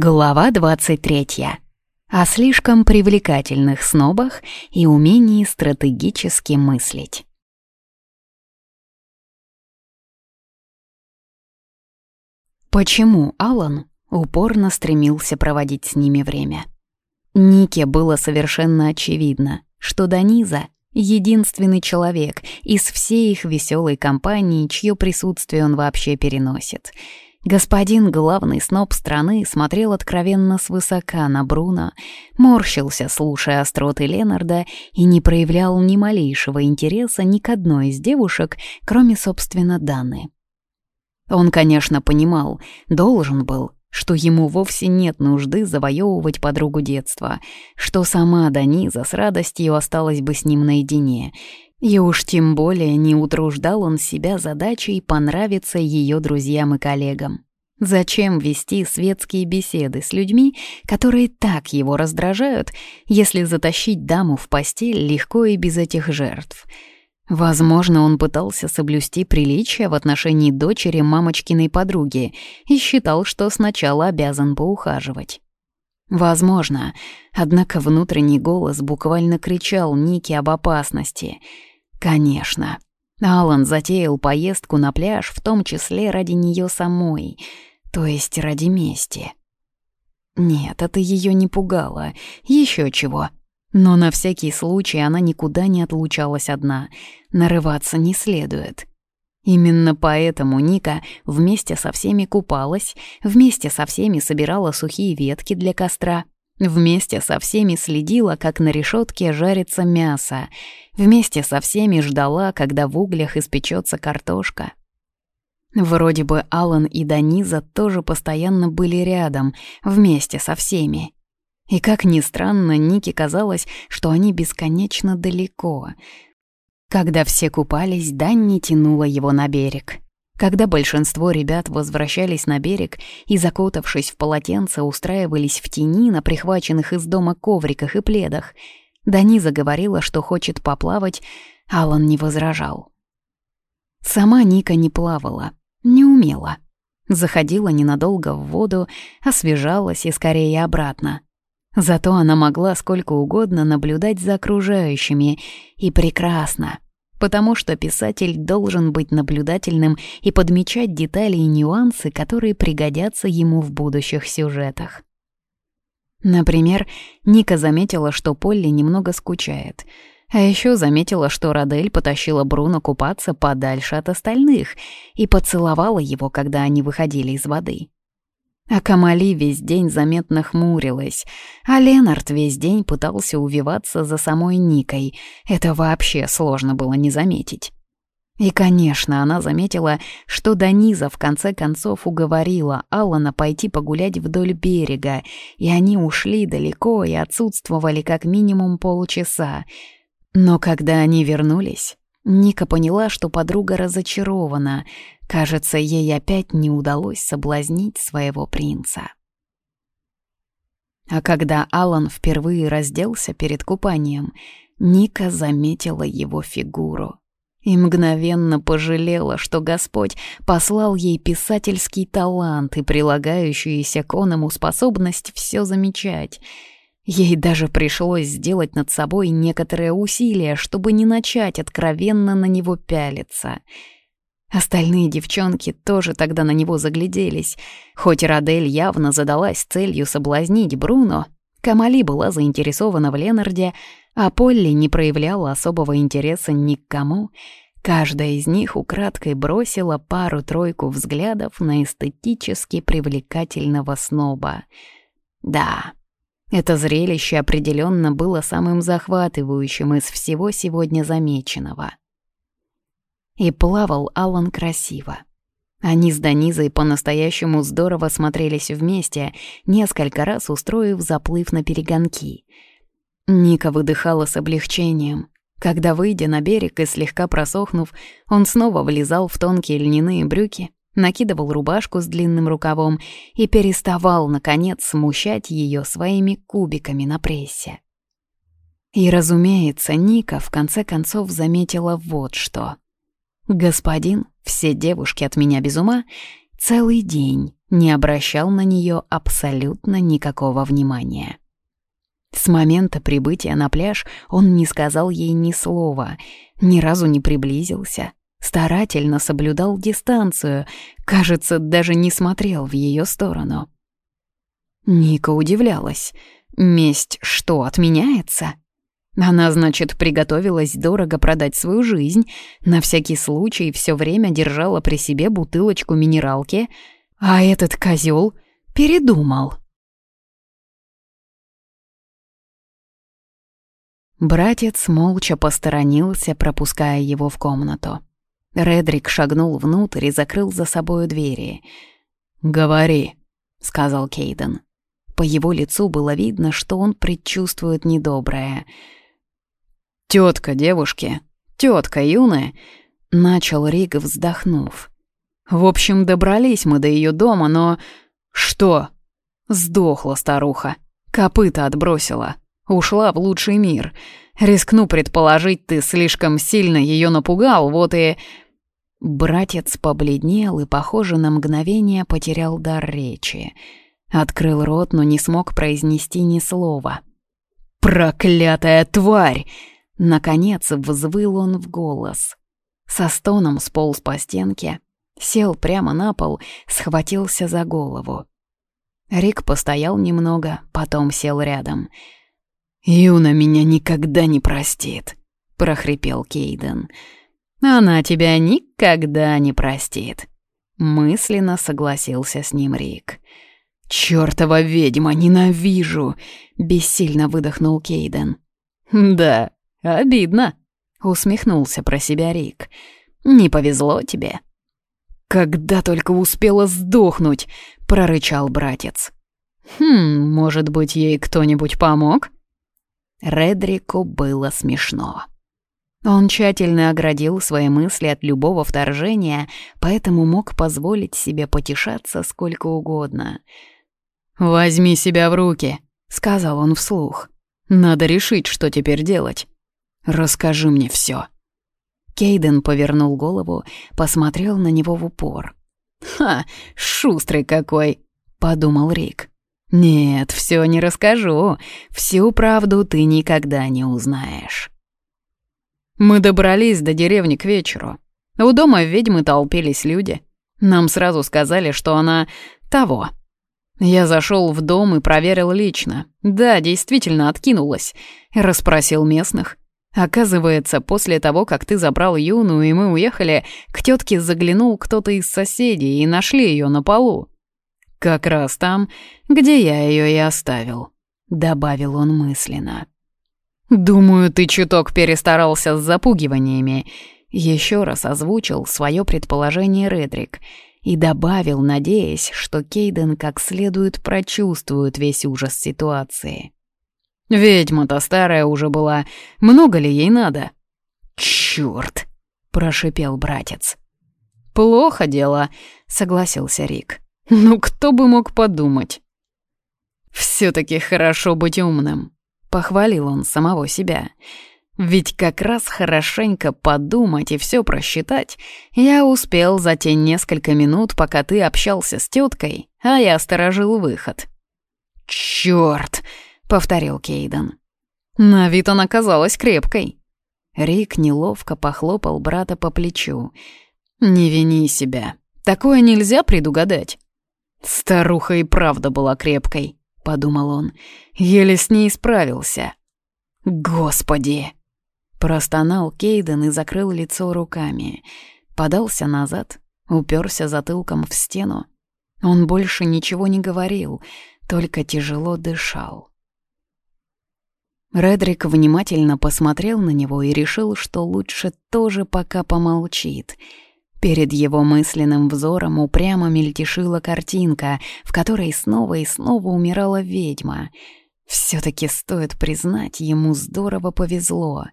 Глава 23. О слишком привлекательных снобах и умении стратегически мыслить. Почему Алан упорно стремился проводить с ними время? Нике было совершенно очевидно, что Даниза — единственный человек из всей их веселой компании, чье присутствие он вообще переносит — Господин главный сноб страны смотрел откровенно свысока на Бруно, морщился, слушая остроты Ленарда, и не проявлял ни малейшего интереса ни к одной из девушек, кроме, собственно, Даны. Он, конечно, понимал, должен был, что ему вовсе нет нужды завоевывать подругу детства, что сама Даниза с радостью осталась бы с ним наедине — и уж тем более не утруждал он себя задачей понравиться ее друзьям и коллегам. Зачем вести светские беседы с людьми, которые так его раздражают, если затащить даму в постель легко и без этих жертв? Возможно, он пытался соблюсти приличия в отношении дочери мамочкиной подруги и считал, что сначала обязан поухаживать. Возможно, однако внутренний голос буквально кричал Нике об опасности — Конечно. Алан затеял поездку на пляж, в том числе ради нее самой, то есть ради мести. Нет, это ее не пугало, еще чего. Но на всякий случай она никуда не отлучалась одна, нарываться не следует. Именно поэтому Ника вместе со всеми купалась, вместе со всеми собирала сухие ветки для костра — Вместе со всеми следила, как на решетке жарится мясо. Вместе со всеми ждала, когда в углях испечется картошка. Вроде бы Алан и Даниза тоже постоянно были рядом, вместе со всеми. И как ни странно, Нике казалось, что они бесконечно далеко. Когда все купались, Данни тянула его на берег. Когда большинство ребят возвращались на берег и, закутавшись в полотенце, устраивались в тени на прихваченных из дома ковриках и пледах, Дани заговорила, что хочет поплавать, Алан не возражал. Сама Ника не плавала, не умела. Заходила ненадолго в воду, освежалась и скорее обратно. Зато она могла сколько угодно наблюдать за окружающими, и прекрасно — потому что писатель должен быть наблюдательным и подмечать детали и нюансы, которые пригодятся ему в будущих сюжетах. Например, Ника заметила, что Полли немного скучает. А еще заметила, что Радель потащила Бруно купаться подальше от остальных и поцеловала его, когда они выходили из воды. А Камали весь день заметно хмурилась, а Ленард весь день пытался увиваться за самой Никой. Это вообще сложно было не заметить. И, конечно, она заметила, что Даниза в конце концов уговорила Алана пойти погулять вдоль берега, и они ушли далеко и отсутствовали как минимум полчаса. Но когда они вернулись, Ника поняла, что подруга разочарована. Кажется, ей опять не удалось соблазнить своего принца. А когда Алан впервые разделся перед купанием, Ника заметила его фигуру и мгновенно пожалела, что Господь послал ей писательский талант и прилагающуюся к оному способность все замечать — Ей даже пришлось сделать над собой некоторые усилия, чтобы не начать откровенно на него пялиться. Остальные девчонки тоже тогда на него загляделись. Хоть Радель явно задалась целью соблазнить Бруно, Камали была заинтересована в Ленарде, а Полли не проявляла особого интереса ни к кому. Каждая из них украдкой бросила пару-тройку взглядов на эстетически привлекательного сноба. Да, это зрелище определенно было самым захватывающим из всего сегодня замеченного. И плавал Алан красиво. Они с Данизой по-настоящему здорово смотрелись вместе, несколько раз устроив заплыв на перегонки. Ника выдыхала с облегчением. Когда, выйдя на берег и слегка просохнув, он снова влезал в тонкие льняные брюки, накидывал рубашку с длинным рукавом и переставал, наконец, смущать ее своими кубиками на прессе. И, разумеется, Ника в конце концов заметила вот что. «Господин, все девушки от меня без ума, целый день не обращал на нее абсолютно никакого внимания. С момента прибытия на пляж он не сказал ей ни слова, ни разу не приблизился, старательно соблюдал дистанцию, кажется, даже не смотрел в ее сторону. Ника удивлялась. Месть что, отменяется? Она, значит, приготовилась дорого продать свою жизнь, на всякий случай все время держала при себе бутылочку минералки, а этот козел передумал. Братец молча посторонился, пропуская его в комнату. Редрик шагнул внутрь и закрыл за собою двери. «Говори», — сказал Кейден. По его лицу было видно, что он предчувствует недоброе. «Тётка девушки, тётка юная», — начал Рик, вздохнув. «В общем, добрались мы до её дома, но...» «Что?» «Сдохла старуха. Копыта отбросила. Ушла в лучший мир. Рискну предположить, ты слишком сильно ее напугал, вот и...» Братец побледнел и, похоже, на мгновение потерял дар речи. Открыл рот, но не смог произнести ни слова. «Проклятая тварь!» Наконец взвыл он в голос. Со стоном сполз по стенке, сел прямо на пол, схватился за голову. Рик постоял немного, потом сел рядом — «Юна меня никогда не простит», — прохрипел Кейден. «Она тебя никогда не простит», — мысленно согласился с ним Рик. «Чёртова ведьма, ненавижу!» — бессильно выдохнул Кейден. «Да, обидно», — усмехнулся про себя Рик. «Не повезло тебе». «Когда только успела сдохнуть!» — прорычал братец. «Хм, может быть, ей кто-нибудь помог?» Редрику было смешно. Он тщательно оградил свои мысли от любого вторжения, поэтому мог позволить себе потешаться сколько угодно. «Возьми себя в руки», — сказал он вслух. «Надо решить, что теперь делать. Расскажи мне все. Кейден повернул голову, посмотрел на него в упор. «Ха, шустрый какой!» — подумал Рик. «Нет, все не расскажу. Всю правду ты никогда не узнаешь». Мы добрались до деревни к вечеру. У дома ведьмы толпились люди. Нам сразу сказали, что она того. Я зашел в дом и проверил лично. Да, действительно откинулась. Расспросил местных. Оказывается, после того, как ты забрал Юну и мы уехали, к тетке заглянул кто-то из соседей и нашли ее на полу. «Как раз там, где я ее и оставил», — добавил он мысленно. «Думаю, ты чуток перестарался с запугиваниями», — еще раз озвучил свое предположение Редрик и добавил, надеясь, что Кейден как следует прочувствует весь ужас ситуации. «Ведьма-то старая уже была, много ли ей надо?» «Чёрт!» — прошипел братец. «Плохо дело», — согласился Рик. Ну, кто бы мог подумать? «Все-таки хорошо быть умным», — похвалил он самого себя. «Ведь как раз хорошенько подумать и все просчитать я успел за те несколько минут, пока ты общался с теткой, а я сторожил выход». «Черт!» — повторил Кейден. На вид она казалась крепкой. Рик неловко похлопал брата по плечу. «Не вини себя. Такое нельзя предугадать». «Старуха и правда была крепкой», — подумал он. «Еле с ней справился». «Господи!» Простонал Кейден и закрыл лицо руками. Подался назад, уперся затылком в стену. Он больше ничего не говорил, только тяжело дышал. Редрик внимательно посмотрел на него и решил, что лучше тоже пока помолчит — Перед его мысленным взором упрямо мельтешила картинка, в которой снова и снова умирала ведьма. все таки стоит признать, ему здорово повезло.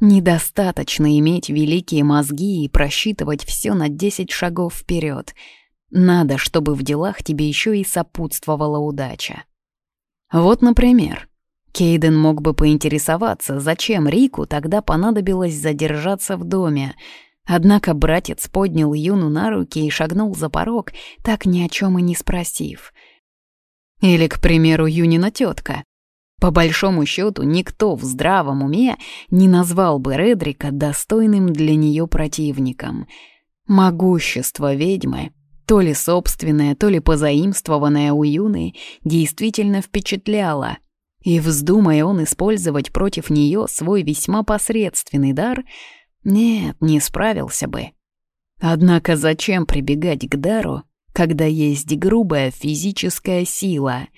Недостаточно иметь великие мозги и просчитывать все на десять шагов вперед. Надо, чтобы в делах тебе еще и сопутствовала удача. Вот, например, Кейден мог бы поинтересоваться, зачем Рику тогда понадобилось задержаться в доме — Однако братец поднял Юну на руки и шагнул за порог, так ни о чем и не спросив. Или, к примеру, Юнина тетка. По большому счету, никто в здравом уме не назвал бы Редрика достойным для нее противником. Могущество ведьмы, то ли собственное, то ли позаимствованное у Юны, действительно впечатляло. И вздумая он использовать против нее свой весьма посредственный дар — нет, не справился бы. Однако зачем прибегать к дару, когда есть грубая физическая сила?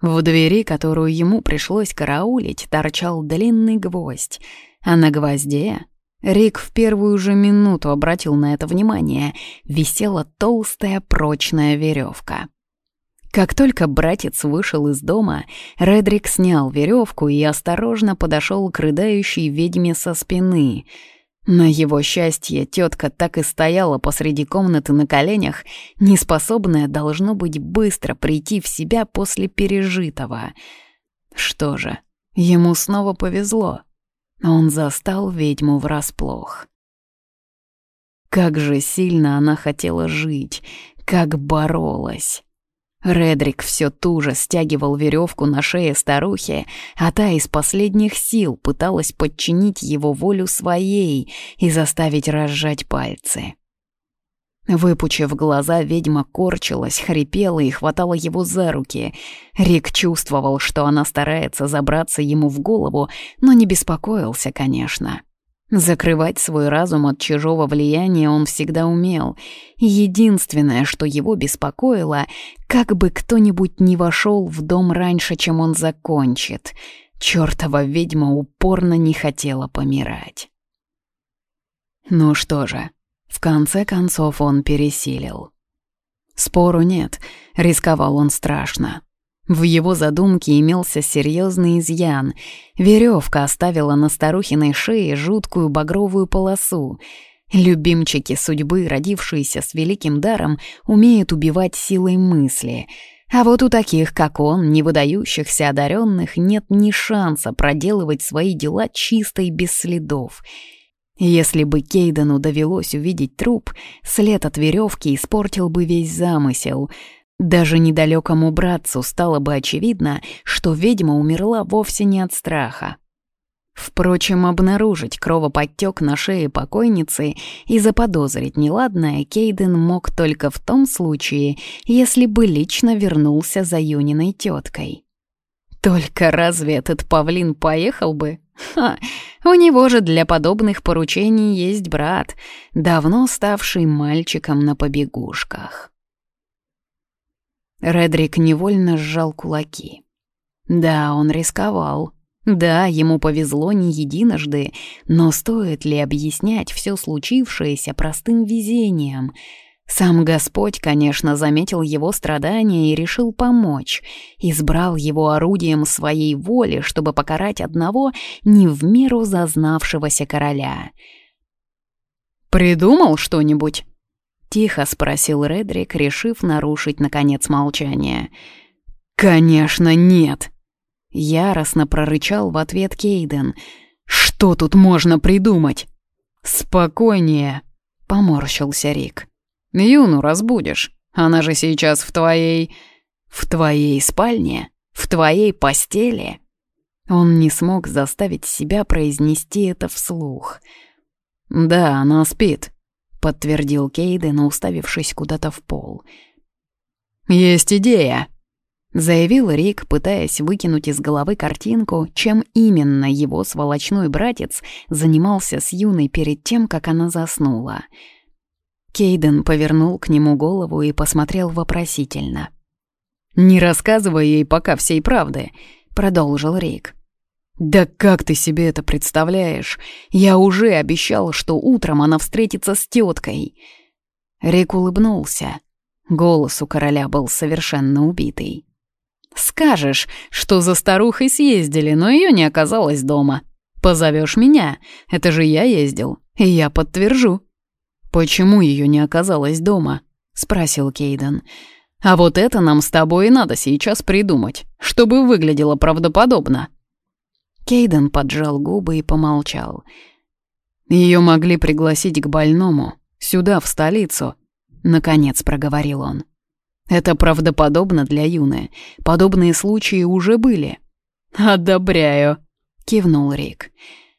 В двери, которую ему пришлось караулить, торчал длинный гвоздь, а на гвозде Рик в первую же минуту обратил на это внимание, висела толстая прочная веревка. Как только братец вышел из дома, Редрик снял веревку и осторожно подошел к рыдающей ведьме со спины — на его счастье, тетка так и стояла посреди комнаты на коленях, неспособная, должно быть, быстро прийти в себя после пережитого. Что же, ему снова повезло. Он застал ведьму врасплох. Как же сильно она хотела жить, как боролась. Редрик все туже стягивал веревку на шее старухи, а та из последних сил пыталась подчинить его волю своей и заставить разжать пальцы. Выпучив глаза, ведьма корчилась, хрипела и хватала его за руки. Рик чувствовал, что она старается забраться ему в голову, но не беспокоился, конечно. Закрывать свой разум от чужого влияния он всегда умел. Единственное, что его беспокоило, как бы кто-нибудь не вошел в дом раньше, чем он закончит. Чёртова ведьма упорно не хотела помирать. Ну что же, в конце концов он пересилил. Спору нет, рисковал он страшно. В его задумке имелся серьезный изъян. Веревка оставила на старухиной шее жуткую багровую полосу. Любимчики судьбы, родившиеся с великим даром, умеют убивать силой мысли. А вот у таких, как он, не выдающихся одаренных, нет ни шанса проделывать свои дела чисто и без следов. Если бы Кейдену довелось увидеть труп, след от веревки испортил бы весь замысел — даже недалекому братцу стало бы очевидно, что ведьма умерла вовсе не от страха. Впрочем, обнаружить кровоподтек на шее покойницы и заподозрить неладное Кейден мог только в том случае, если бы лично вернулся за Юниной теткой. Только разве этот павлин поехал бы? Ха, у него же для подобных поручений есть брат, давно ставший мальчиком на побегушках. Редрик невольно сжал кулаки. Да, он рисковал. Да, ему повезло не единожды, но стоит ли объяснять все случившееся простым везением? Сам Господь, конечно, заметил его страдания и решил помочь, избрал его орудием своей воли, чтобы покарать одного не в меру зазнавшегося короля. «Придумал что-нибудь?» Тихо спросил Редрик, решив нарушить, наконец, молчание. «Конечно, нет!» Яростно прорычал в ответ Кейден. «Что тут можно придумать?» «Спокойнее!» — поморщился Рик. «Юну разбудишь. Она же сейчас в твоей... в твоей спальне? В твоей постели?» Он не смог заставить себя произнести это вслух. «Да, она спит», подтвердил Кейден, уставившись куда-то в пол. «Есть идея!» — заявил Рик, пытаясь выкинуть из головы картинку, чем именно его сволочной братец занимался с юной перед тем, как она заснула. Кейден повернул к нему голову и посмотрел вопросительно. «Не рассказывай ей пока всей правды», — продолжил Рик. «Да как ты себе это представляешь? Я уже обещал, что утром она встретится с теткой. Рик улыбнулся. Голос у короля был совершенно убитый. «Скажешь, что за старухой съездили, но ее не оказалось дома. Позовешь меня, это же я ездил, и я подтвержу». «Почему ее не оказалось дома?» — спросил Кейден. «А вот это нам с тобой и надо сейчас придумать, чтобы выглядело правдоподобно». Кейден поджал губы и помолчал. Ее могли пригласить к больному, сюда, в столицу», — наконец проговорил он. «Это правдоподобно для Юны. Подобные случаи уже были». «Одобряю», — кивнул Рик.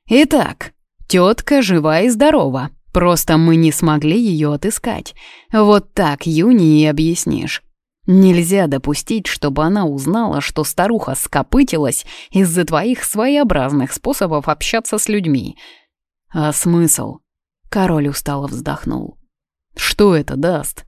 «Итак, тетка жива и здорова. Просто мы не смогли ее отыскать. Вот так Юни и объяснишь. Нельзя допустить, чтобы она узнала, что старуха скопытилась из-за твоих своеобразных способов общаться с людьми. А смысл? Король устало вздохнул. Что это даст?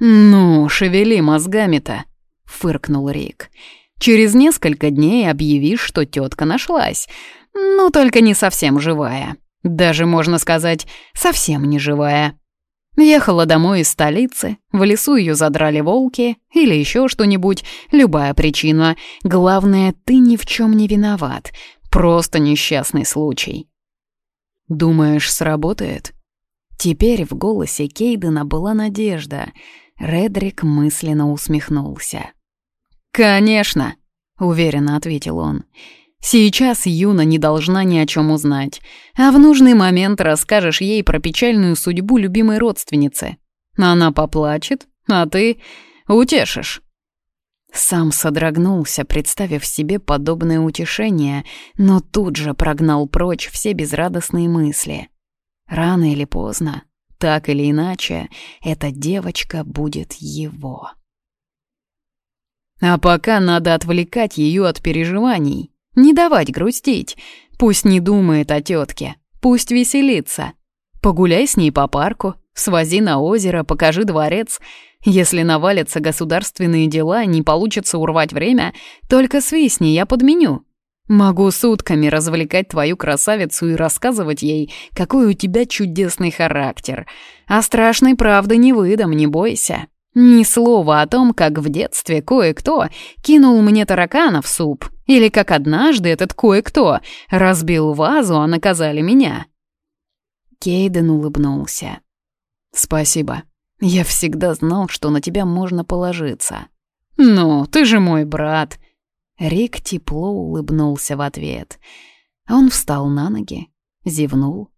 Ну, шевели мозгами-то, фыркнул Рик. Через несколько дней объявишь, что тетка нашлась. Ну, только не совсем живая. Даже, можно сказать, совсем не живая. Ехала домой из столицы, в лесу ее задрали волки или еще что-нибудь, любая причина. Главное, ты ни в чем не виноват, просто несчастный случай. Думаешь, сработает? Теперь в голосе Кейдена была надежда. Редрик мысленно усмехнулся. «Конечно», — уверенно ответил он. Сейчас Юна не должна ни о чем узнать, а в нужный момент расскажешь ей про печальную судьбу любимой родственницы. Она поплачет, а ты утешишь. Сам содрогнулся, представив себе подобное утешение, но тут же прогнал прочь все безрадостные мысли. Рано или поздно, так или иначе, эта девочка будет его. А пока надо отвлекать ее от переживаний, не давать грустить. Пусть не думает о тетке, пусть веселится. Погуляй с ней по парку, свози на озеро, покажи дворец. Если навалятся государственные дела, не получится урвать время, только свистни, я подменю. Могу сутками развлекать твою красавицу и рассказывать ей, какой у тебя чудесный характер. А страшной правды не выдам, не бойся. Ни слова о том, как в детстве кое-кто кинул мне таракана в суп, или как однажды этот кое-кто разбил вазу, а наказали меня. Кейден улыбнулся. «Спасибо. Я всегда знал, что на тебя можно положиться». «Ну, ты же мой брат». Рик тепло улыбнулся в ответ. Он встал на ноги, зевнул.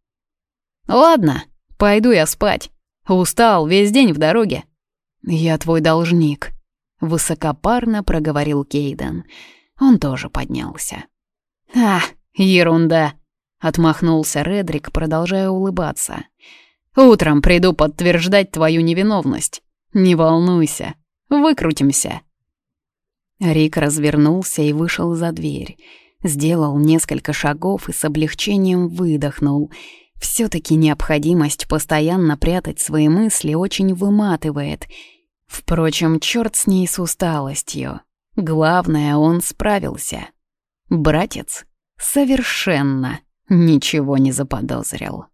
«Ладно, пойду я спать. Устал весь день в дороге. «Я твой должник», — высокопарно проговорил Кейден. Он тоже поднялся. «А, ерунда», — отмахнулся Редрик, продолжая улыбаться. «Утром приду подтверждать твою невиновность. Не волнуйся, выкрутимся». Рик развернулся и вышел за дверь. Сделал несколько шагов и с облегчением выдохнул — все-таки необходимость постоянно прятать свои мысли очень выматывает. Впрочем, черт с ней с усталостью. Главное, он справился. Братец совершенно ничего не заподозрил.